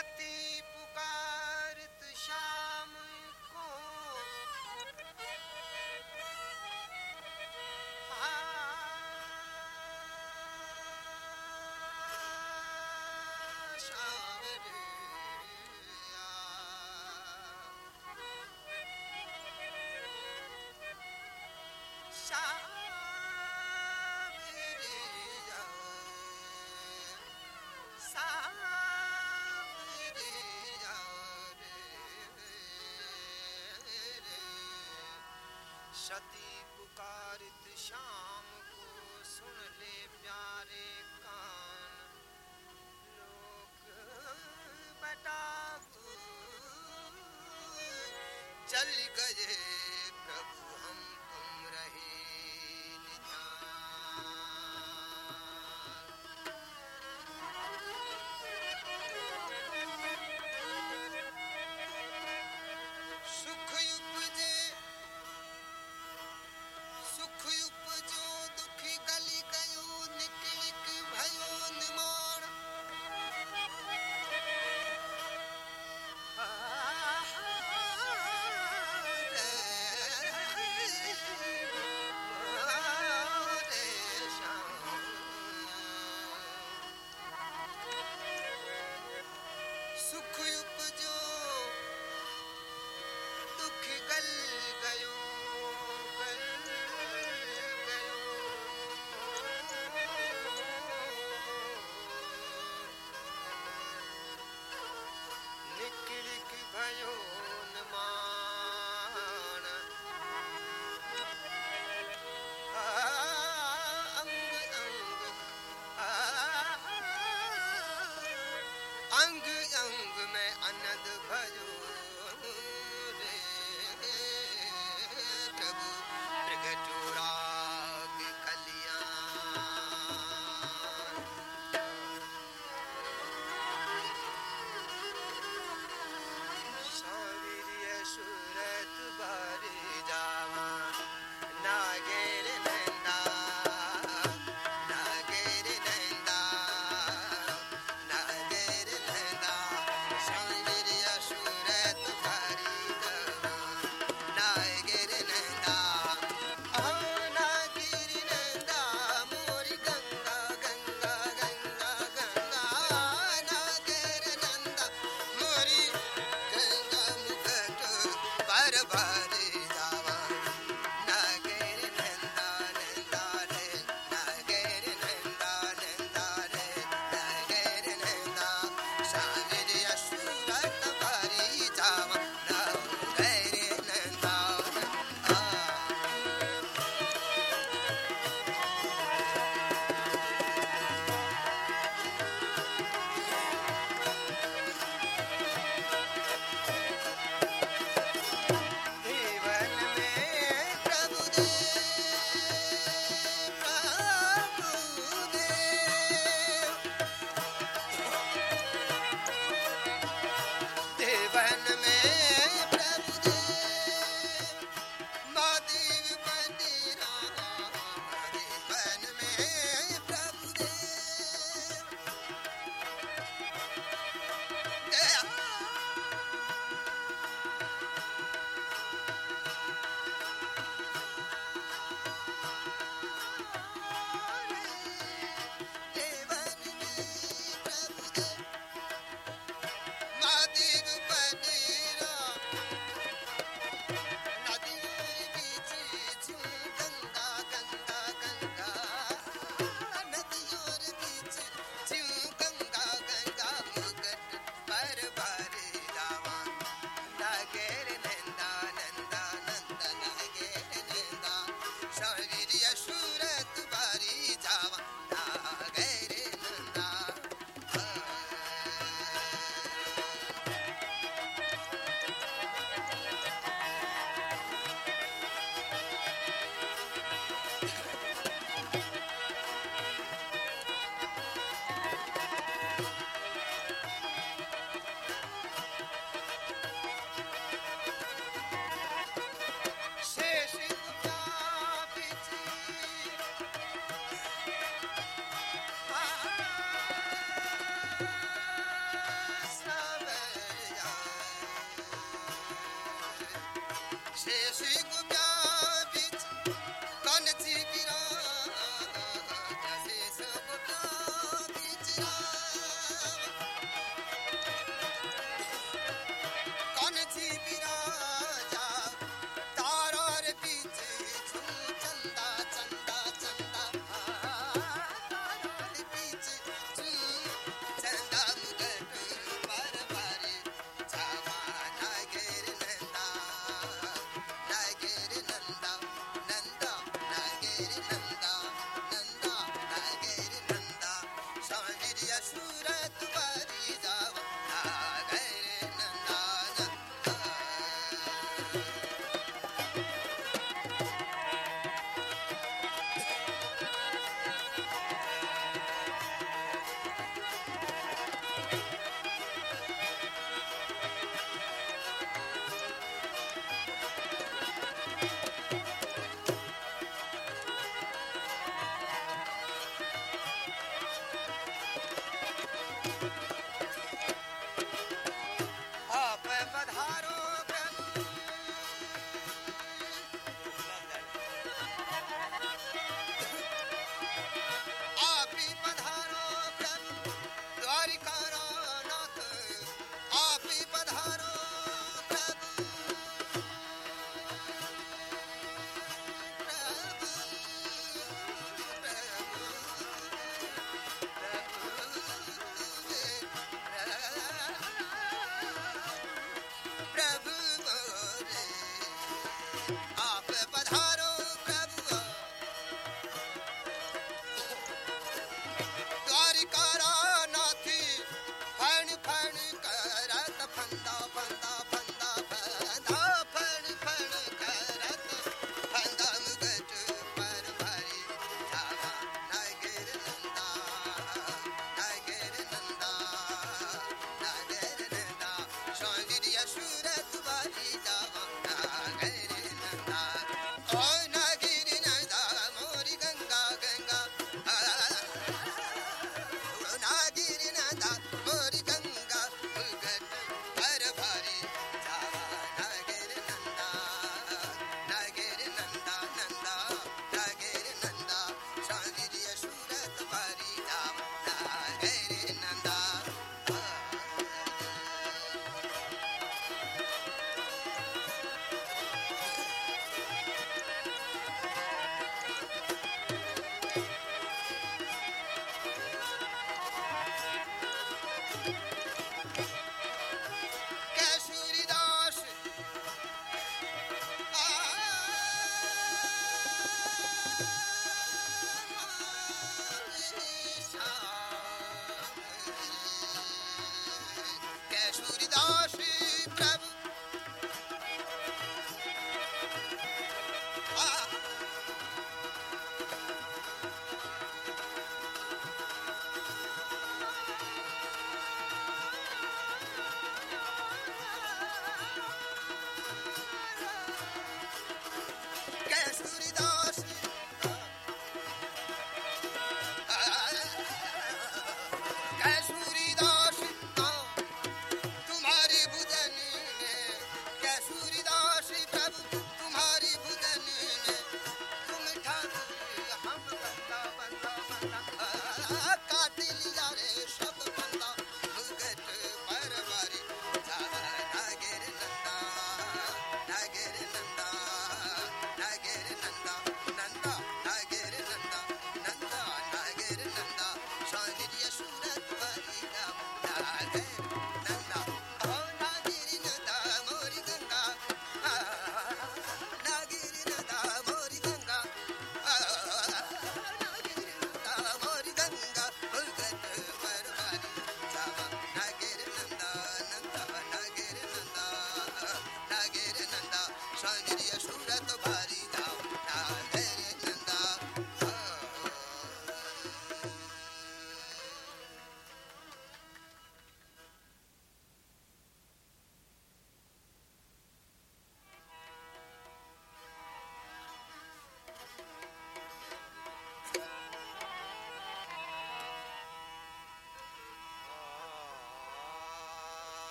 आरती पुकारत शाम को। शाम सती पुकारित शाम को सुन ले प्यारे कान। लोग बटा चल गए Jesse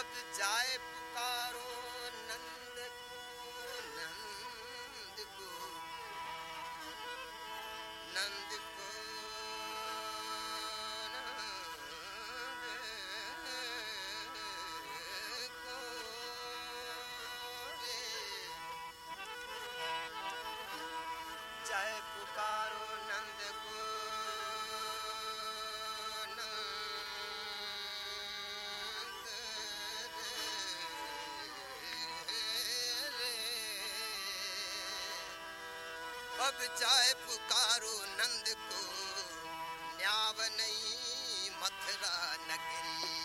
अब जाए अब जाए पुकारो नंद को न्याव नहीं मथुरा नगरी।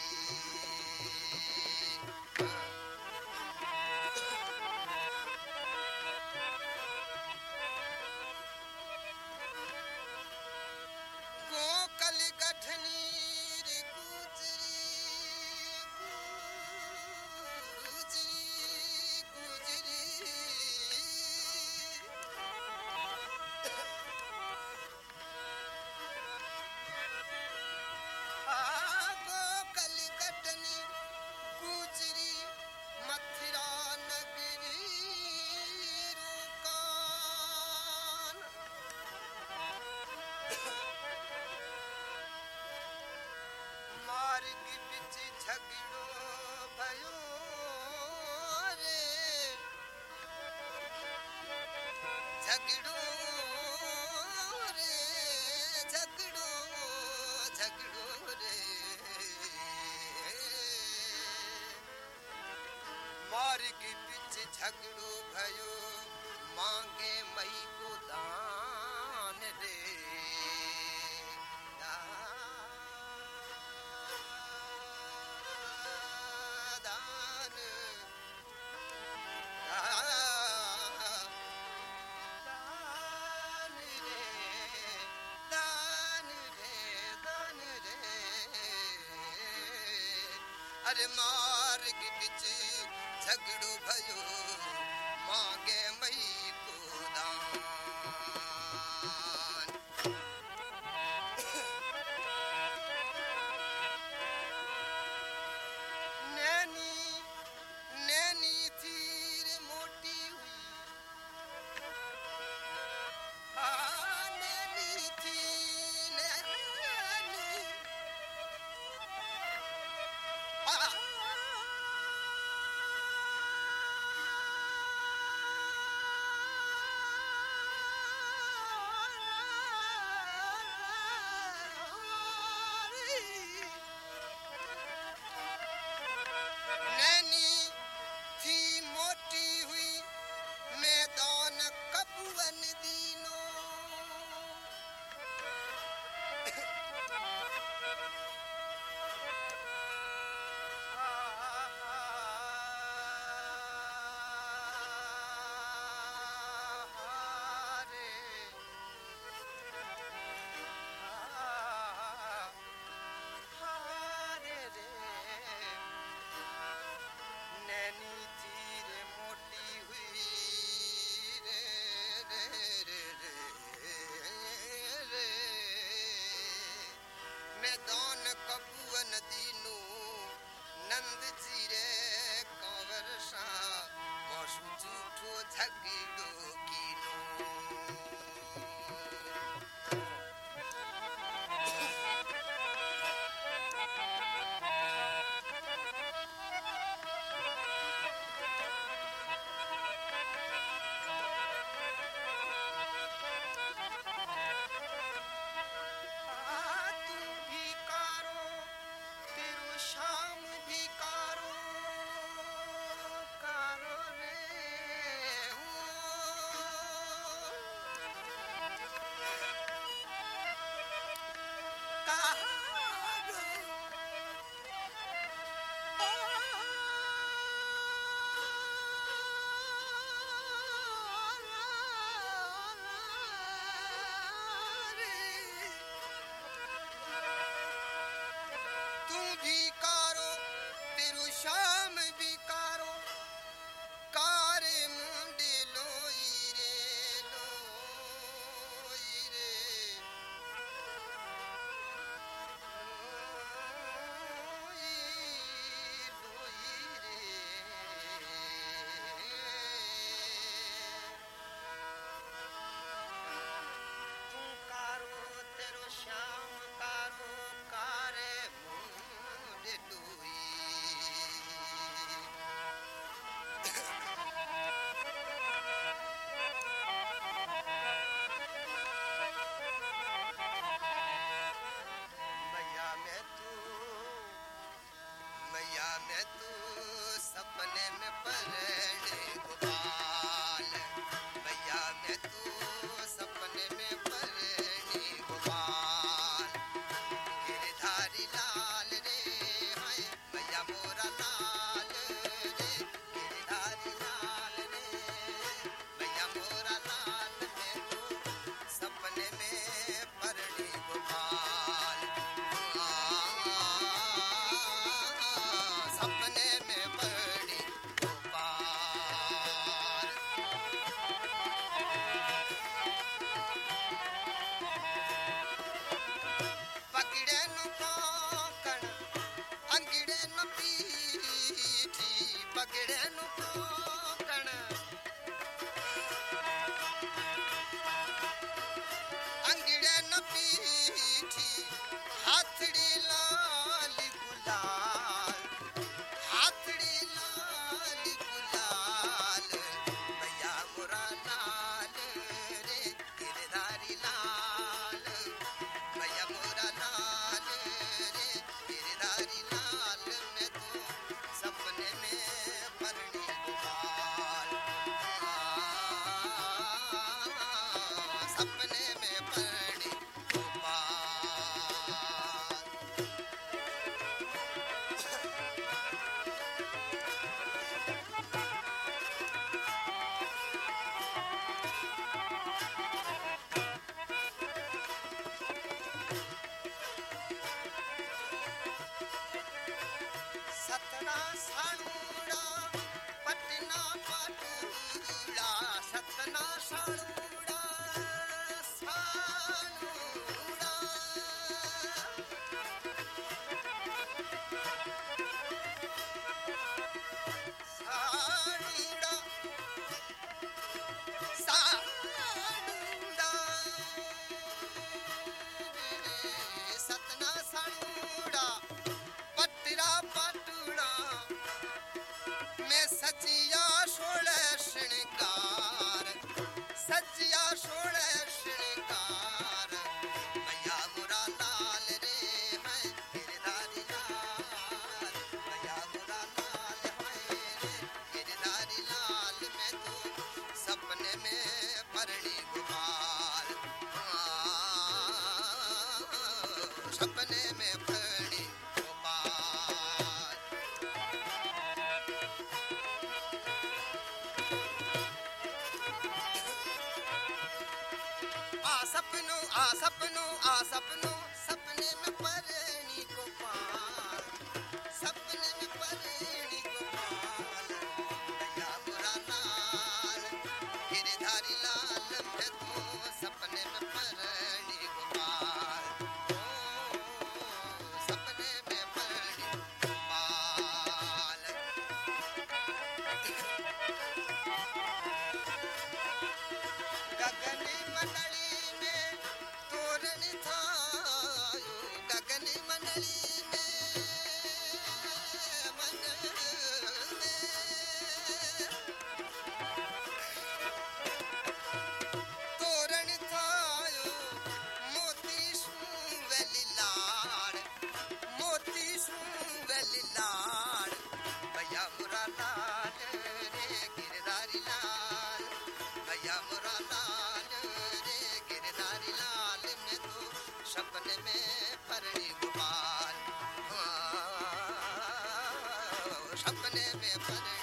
झगड़ो भयो, मांगे मई को दान रे दान दान रे दान रे दान रे अरे मार्ग बिच झगड़ो भयो। मांगे मई ಮಾಡಿದ Everybody.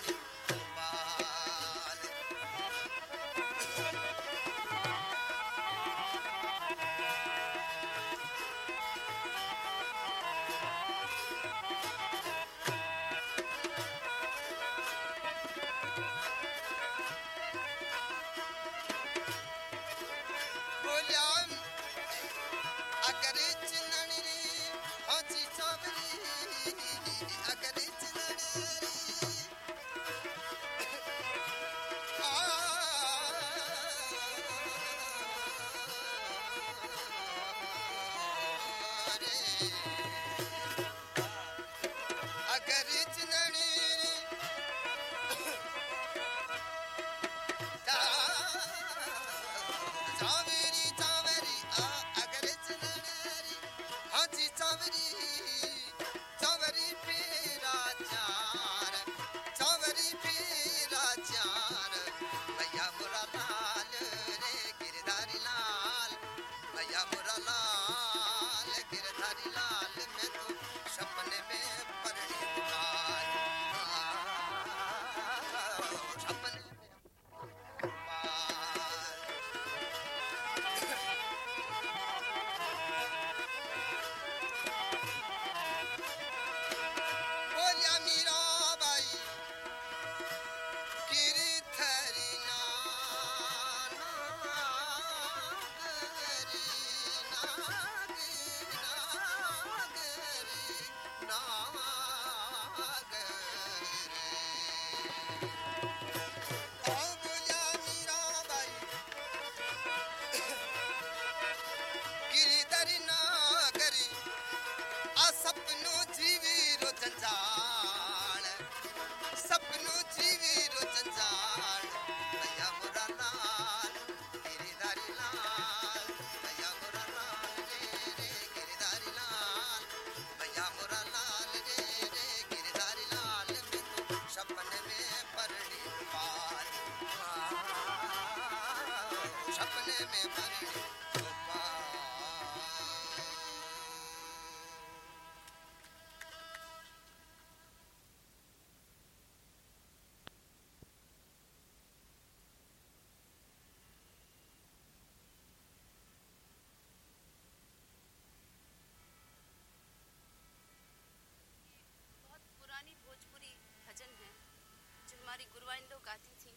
हमारी गुरुवाइन लोग गाती थी